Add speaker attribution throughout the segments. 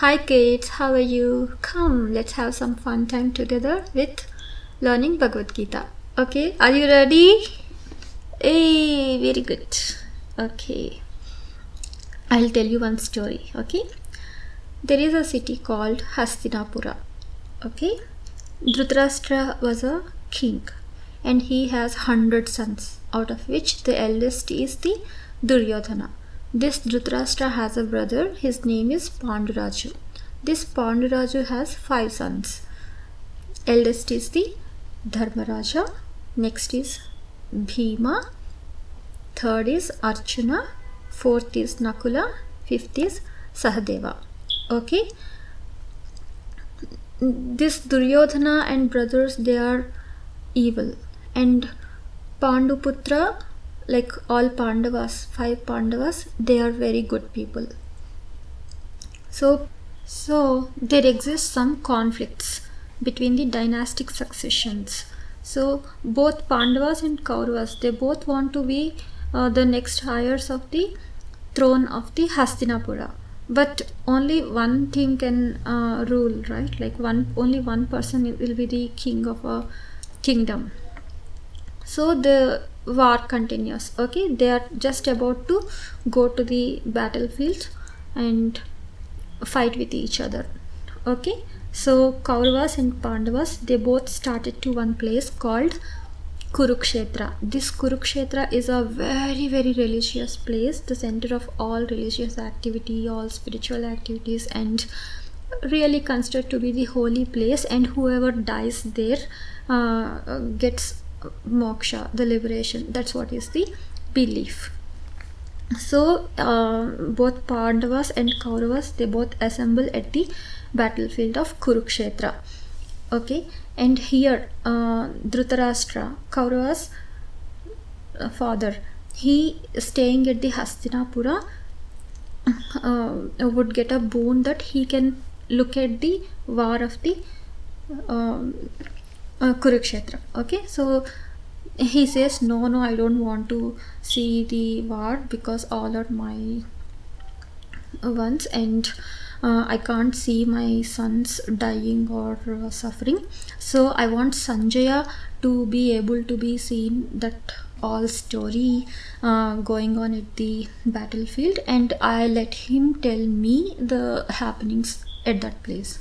Speaker 1: Hi kids, how are you? Come, let's have some fun time together with learning Bhagavad Gita. Okay, are you ready? Hey, very good. Okay, I'll tell you one story. Okay, there is a city called Hastinapura. Okay, Dhritarashtra was a king and he has hundred sons, out of which the eldest is the Duryodhana. This Dhritarashtra has a brother, his name is Panduraju. This Panduraju has five sons. Eldest is the Dharmaraja, next is Bhima, third is Arjuna, fourth is Nakula, fifth is Sahadeva. Okay, this Duryodhana and brothers they are evil, and Panduputra like all Pandavas, five Pandavas, they are very good people. So, so there exists some conflicts between the dynastic successions. So both Pandavas and Kauravas, they both want to be uh, the next heirs of the throne of the Hastinapura. But only one thing can uh, rule, right? Like one, only one person will be the king of a kingdom. So the war continues okay? They are just about to go to the battlefield and fight with each other okay? So kauravas and pandavas they both started to one place called kurukshetra. This kurukshetra is a very very religious place the center of all religious activity all spiritual activities and really considered to be the holy place and whoever dies there uh, gets moksha the liberation that's what is the belief. So uh, both pandavas and kauravas they both assemble at the battlefield of kurukshetra. Okay? And here uh, dhritarashtra kauravas uh, father he staying at the hastinapura uh, would get a boon that he can look at the war of the um, uh, Kurukshetra. Okay, so he says, No, no, I don't want to see the war because all are my ones, and uh, I can't see my sons dying or uh, suffering. So I want Sanjaya to be able to be seen that all story uh, going on at the battlefield, and I let him tell me the happenings at that place.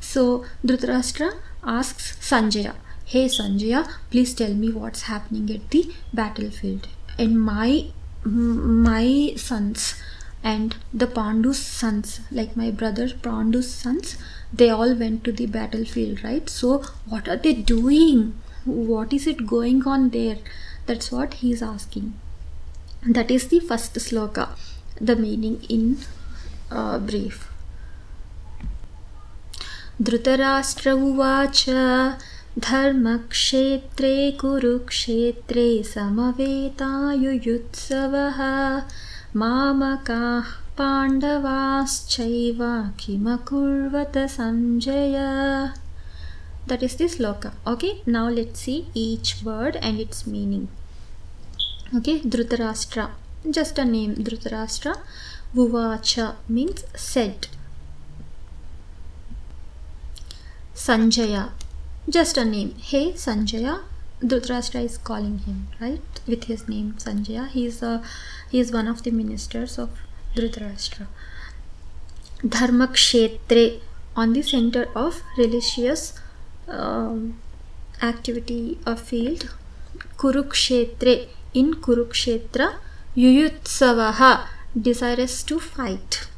Speaker 1: So Dhritarashtra asks Sanjaya, Hey Sanjaya, please tell me what's happening at the battlefield. And my my sons and the Pandu's sons, like my brother Pandu's sons, they all went to the battlefield, right? So what are they doing? What is it going on there? That's what he's asking. That is the first sloka, the meaning in uh, brief. धृतराष्ट्रवाच धर्मक्षेत्रे, कुरुक्षेत्रे समवेतायुयुत्सवः। मामकाः पाण्डवाश्चैव किमकुर्वत Sanjaya that is this लोक okay now let's see each word and its meaning okay Dhritarashtra just a name Dhritarashtra उवाच means said a name hey sanjaya dhritarashtra is calling him right with his name sanjaya he is a he is one of the ministers of dhritarashtra dharma kshetre on the center of religious um, activity or field kurukshetre in kurukshetra yuyutsavaha desirous to fight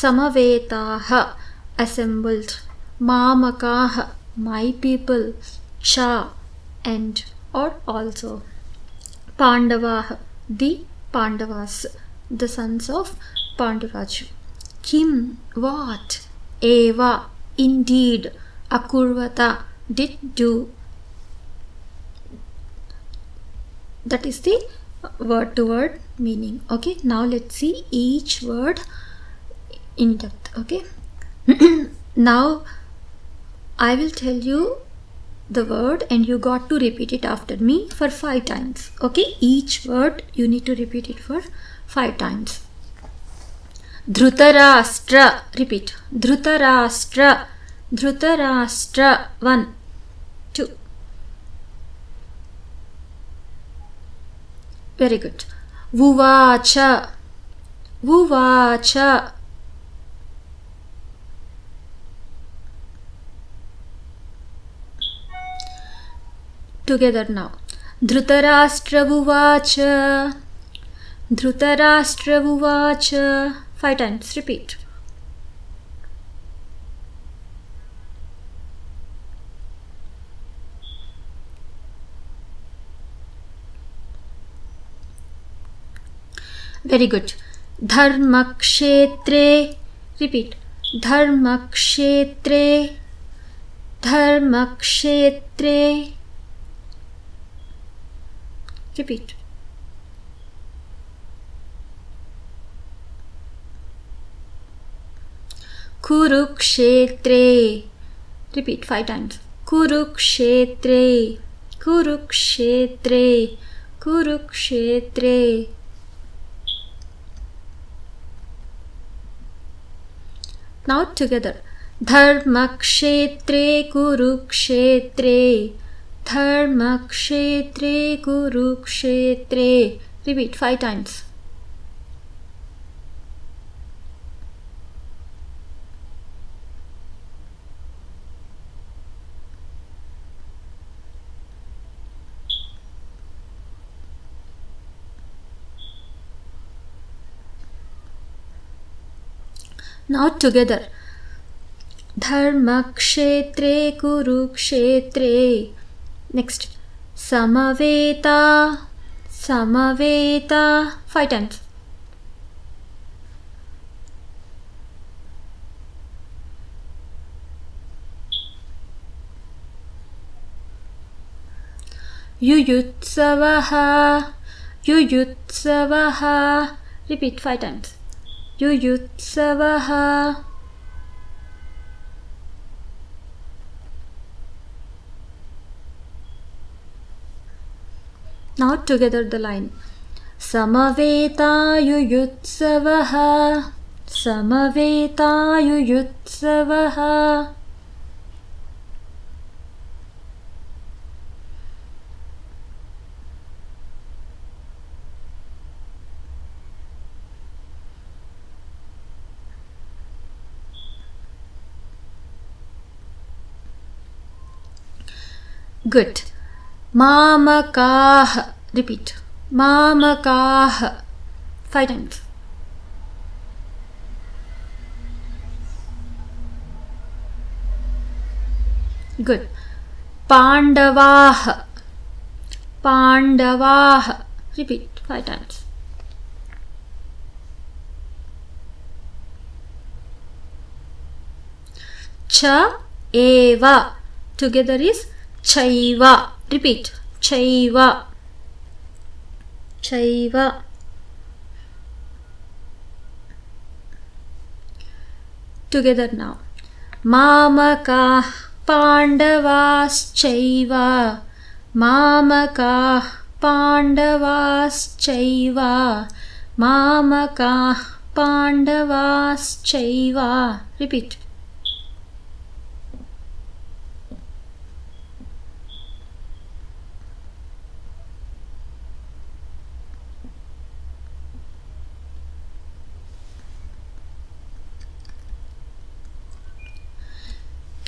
Speaker 1: samavetaha assembled mamakaha my people, Cha, and or also Pandavah, the Pandavas, the sons of Panduraju. Kim, what? Eva, indeed, Akurvata, did do. That is the word to word meaning. Okay, now let's see each word in depth. Okay, now I will tell you the word and you got to repeat it after me for five times. Okay, each word you need to repeat it for five times. dhrutarashtra. Repeat. Dhrutarashtra. Dhrutarashtra. 1 2 very good. Vuvacha. Vuvacha together now धृतराष्ट्रवुवाच धृतराष्ट्रवुवाच five times repeat very good धर्मक्षेत्रे repeat धर्मक्षेत्रे धर्मक्षेत्रे repeat कुरुक्षेत्रे repeat five times कुरुक्षेत्रे कुरुक्षेत्रे कुरुक्षेत्रे now together धर्मक्षेत्रे कुरुक्षेत्रे धर्मक्षेत्रे कुरुक्षेत्रे repeat five times. Now together. धर्मक्षेत्रे कुरुक्षेत्रे Next, Samaveta, Samaveta, five times. Yuyutsavaha, Yuyutsavaha, repeat five times. Yuyutsavaha. now together the line समवेतायुयुत्सवः समवेतायुयुत्सवः good Mamakaah. Repeat. Mamakaah. Five times. Good. Pandavaah. Pandavaah. Repeat five times. Cha eva. Together is chaiva. Repeat. Chaiva. Chaiva. Together now. Mamaka Pandavaschaiva. Mamaka Pandavaschaiva. Mamaka Pandavaschaiva. Repeat.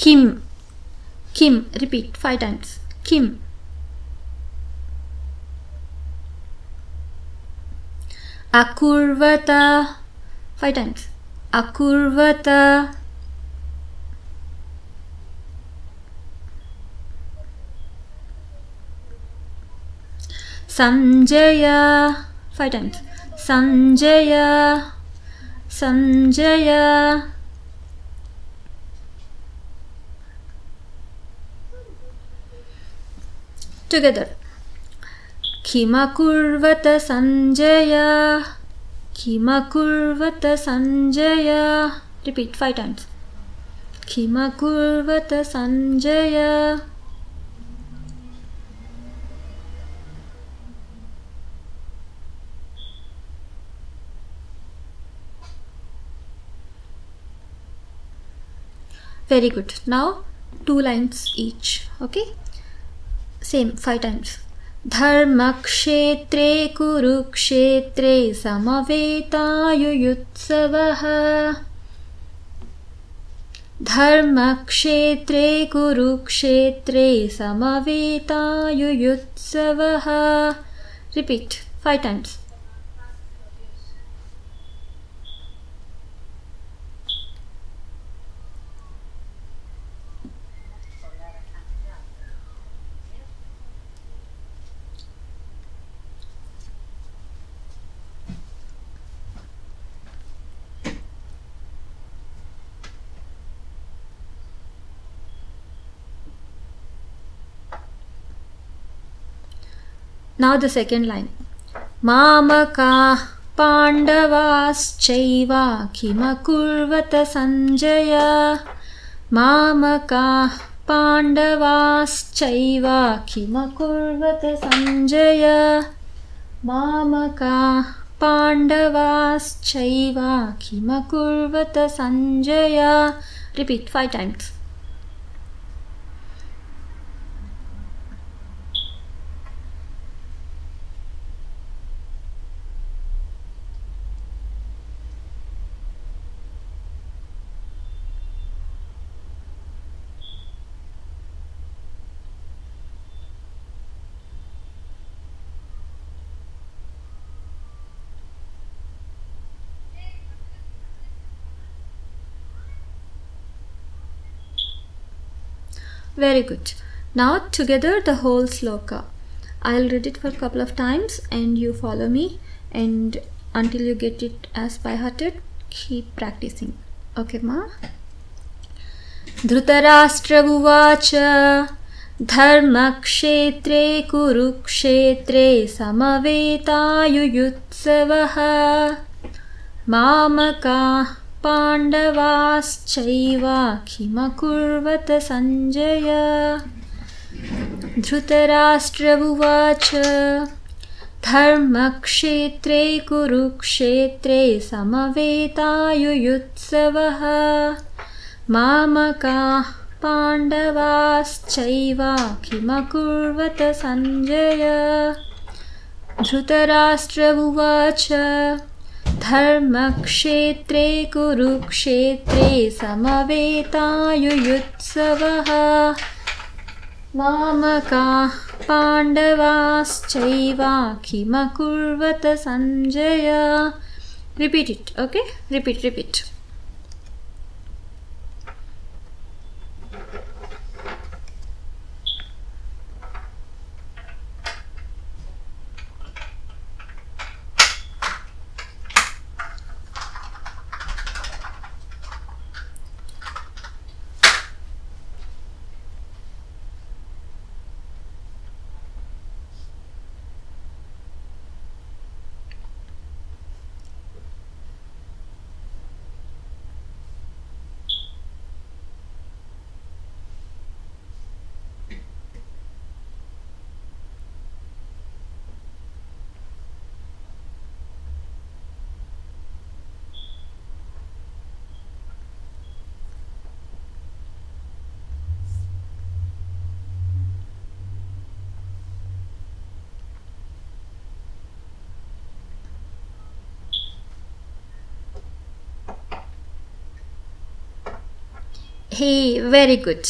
Speaker 1: Kim. Kim. Repeat five times. Kim. Akurvata. Five times. Akurvata. Sanjaya. Five times. Sanjaya. Sanjaya. together. Kimakurvata Sanjaya. Kimakurvata Sanjaya. Repeat five times. Kimakurvata Sanjaya. Very good. Now two lines each. Okay. Same five times धर्मक्षेत्रे कुरुक्षेत्रे समवेतायुयुत्सवः धर्मक्षेत्रे कुरुक्षेत्रे समवेतायुयुत्सवः repeat five times Now the second line. मामकाः पाण्डवाश्चैव किमकुर्वत सञ्जय मामकाः पाण्डवाश्चैव किमकुर्वत सञ्जय मामकाः पाण्डवाश्चैव किमकुर्वत Sanjaya repeat five times Very good. Now together the whole sloka. I'll read it for a couple of times and you follow me and until you get it as by hearted, keep practicing. Okay, ma? धृतराष्ट्रमुवाच धर्मक्षेत्रे कुरुक्षेत्रे समवेतायुयुत्सवः मामकाः पाण्डवाश्चैवाखिमकुर्वत सञ्जय धृतराष्ट्र उवाच धर्मक्षेत्रे कुरुक्षेत्रे समवेतायुयुत्सवः। मामकाः पाण्डवाश्चैवा किमकुर्वत सञ्जय धृतराष्ट्र उवाच धर्मक्षेत्रे कुरुक्षेत्रे समवेतायुयुत्सवः। मामकाः पाण्डवाश्चैवाखिमकुर्वत Sanjaya repeat it okay repeat repeat Hey, very good.